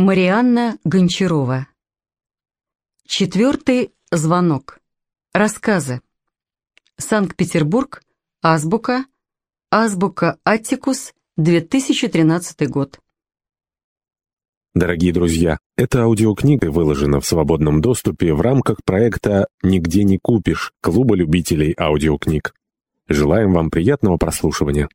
Марианна Гончарова. Четвертый звонок. Рассказы. Санкт-Петербург. Азбука. Азбука Аттикус. 2013 год. Дорогие друзья, эта аудиокнига выложена в свободном доступе в рамках проекта «Нигде не купишь» Клуба любителей аудиокниг. Желаем вам приятного прослушивания.